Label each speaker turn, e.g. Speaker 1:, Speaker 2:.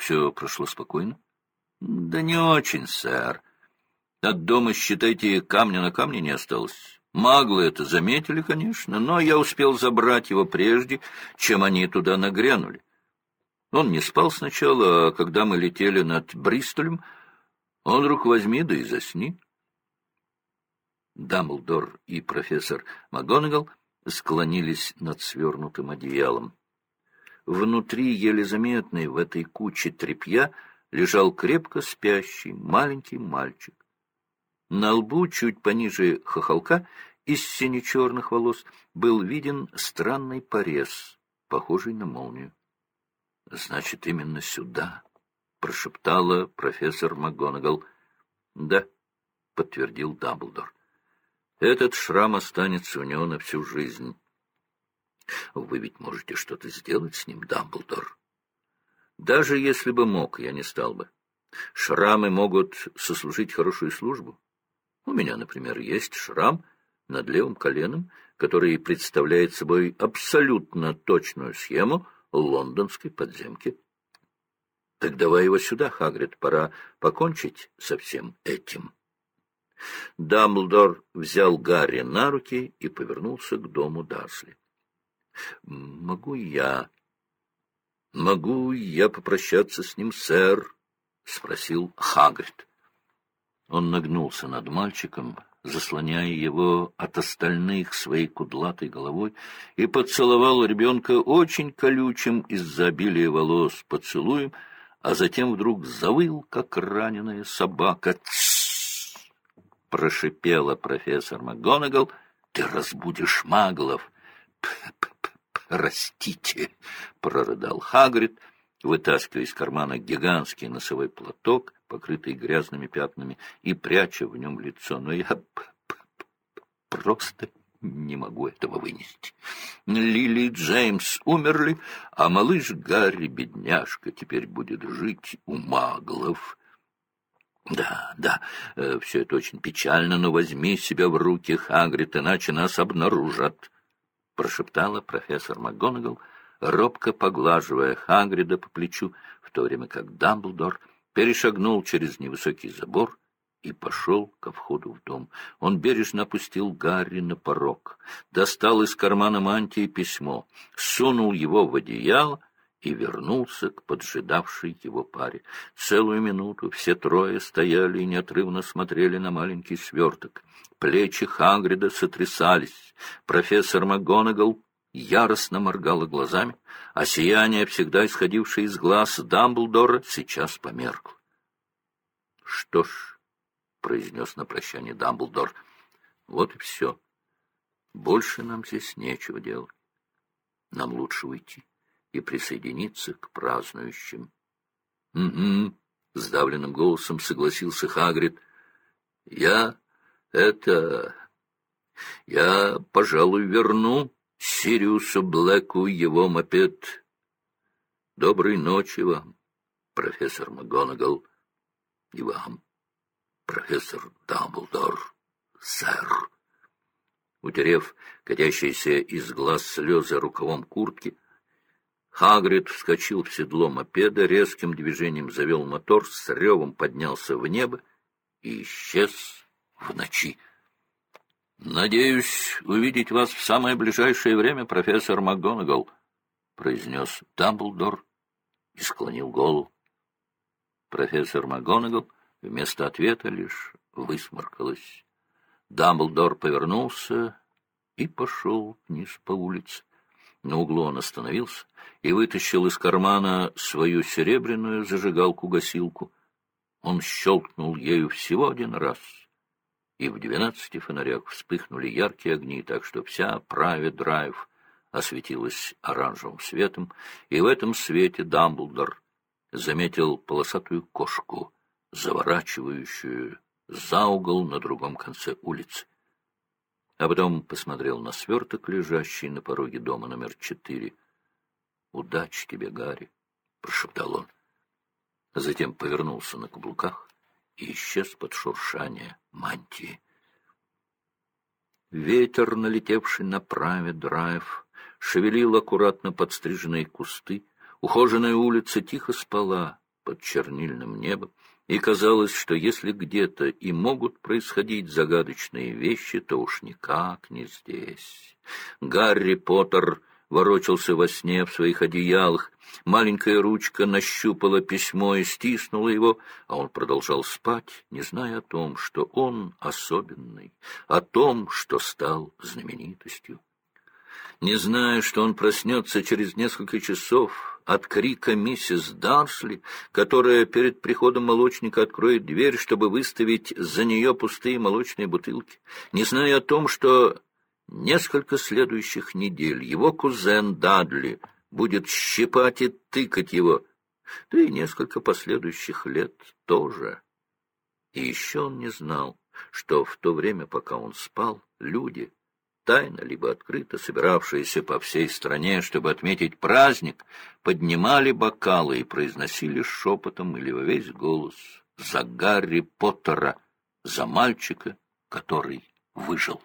Speaker 1: Все прошло спокойно? Да не очень, сэр. От дома, считайте, камня на камне не осталось. Маглы это заметили, конечно, но я успел забрать его прежде, чем они туда нагрянули. Он не спал сначала, а когда мы летели над Бристолем, он, рук возьми, да и засни. Дамблдор и профессор МакГонагал склонились над свернутым одеялом. Внутри, еле заметный в этой куче тряпья, лежал крепко спящий маленький мальчик. На лбу, чуть пониже хохолка, из сине-черных волос, был виден странный порез, похожий на молнию. — Значит, именно сюда, — прошептала профессор МакГонагал. — Да, — подтвердил Дамблдор. — Этот шрам останется у него на всю жизнь. Вы ведь можете что-то сделать с ним, Дамблдор. Даже если бы мог, я не стал бы. Шрамы могут сослужить хорошую службу. У меня, например, есть шрам над левым коленом, который представляет собой абсолютно точную схему лондонской подземки. Так давай его сюда, Хагрид, пора покончить со всем этим. Дамблдор взял Гарри на руки и повернулся к дому Дарсли. — Могу я... — Могу я попрощаться с ним, сэр? — спросил Хагрид. Он нагнулся над мальчиком, заслоняя его от остальных своей кудлатой головой, и поцеловал ребенка очень колючим из-за обилия волос поцелуем, а затем вдруг завыл, как раненая собака. Прошипела профессор МакГонагал. «Ты разбудишь маглов!» «Простите!» — прорыдал Хагрид, вытаскивая из кармана гигантский носовой платок, покрытый грязными пятнами, и пряча в нем лицо. «Но я просто не могу этого вынести. Лили и Джеймс умерли, а малыш Гарри, бедняжка, теперь будет жить у маглов». Да, да, э, все это очень печально, но возьми себя в руки, Хагрид, иначе нас обнаружат прошептала профессор МакГонагал, робко поглаживая Хагрида по плечу, в то время как Дамблдор перешагнул через невысокий забор и пошел ко входу в дом. Он бережно опустил Гарри на порог, достал из кармана мантии письмо, сунул его в одеяло и вернулся к поджидавшей его паре. Целую минуту все трое стояли и неотрывно смотрели на маленький сверток. Плечи Хагрида сотрясались. Профессор МакГонагал яростно моргала глазами, а сияние, всегда исходившее из глаз Дамблдора, сейчас померкло. — Что ж, — произнес на прощание Дамблдор, — вот и все. Больше нам здесь нечего делать. Нам лучше уйти и присоединиться к празднующим. — Угу, — сдавленным голосом согласился Хагрид. — Я это... Я, пожалуй, верну Сириусу Блэку его мопед. Доброй ночи вам, профессор МакГонагал, и вам, профессор Дамблдор, сэр. Утерев катящиеся из глаз слезы рукавом куртки, Хагрид вскочил в седло мопеда, резким движением завел мотор, с ревом поднялся в небо и исчез в ночи. «Надеюсь увидеть вас в самое ближайшее время, профессор МакГонагал», — произнес Дамблдор и склонил голову. Профессор МакГонагал вместо ответа лишь высморкалась. Дамблдор повернулся и пошел вниз по улице. На углу он остановился и вытащил из кармана свою серебряную зажигалку-гасилку. Он щелкнул ею всего один раз, и в двенадцати фонарях вспыхнули яркие огни, так что вся праве драйв осветилась оранжевым светом, и в этом свете Дамблдор заметил полосатую кошку, заворачивающую за угол на другом конце улицы а потом посмотрел на сверток, лежащий на пороге дома номер четыре. — Удачи тебе, Гарри! — прошептал он. Затем повернулся на каблуках и исчез под шуршание мантии. Ветер, налетевший на праве драйв, шевелил аккуратно подстриженные кусты. Ухоженная улица тихо спала, под чернильным небом, и казалось, что если где-то и могут происходить загадочные вещи, то уж никак не здесь. Гарри Поттер ворочался во сне в своих одеялах, маленькая ручка нащупала письмо и стиснула его, а он продолжал спать, не зная о том, что он особенный, о том, что стал знаменитостью не зная, что он проснется через несколько часов от крика миссис Дарсли, которая перед приходом молочника откроет дверь, чтобы выставить за нее пустые молочные бутылки, не зная о том, что несколько следующих недель его кузен Дадли будет щипать и тыкать его, да и несколько последующих лет тоже. И еще он не знал, что в то время, пока он спал, люди тайно, либо открыто собиравшиеся по всей стране, чтобы отметить праздник, поднимали бокалы и произносили шепотом или во весь голос за Гарри Поттера, за мальчика, который выжил.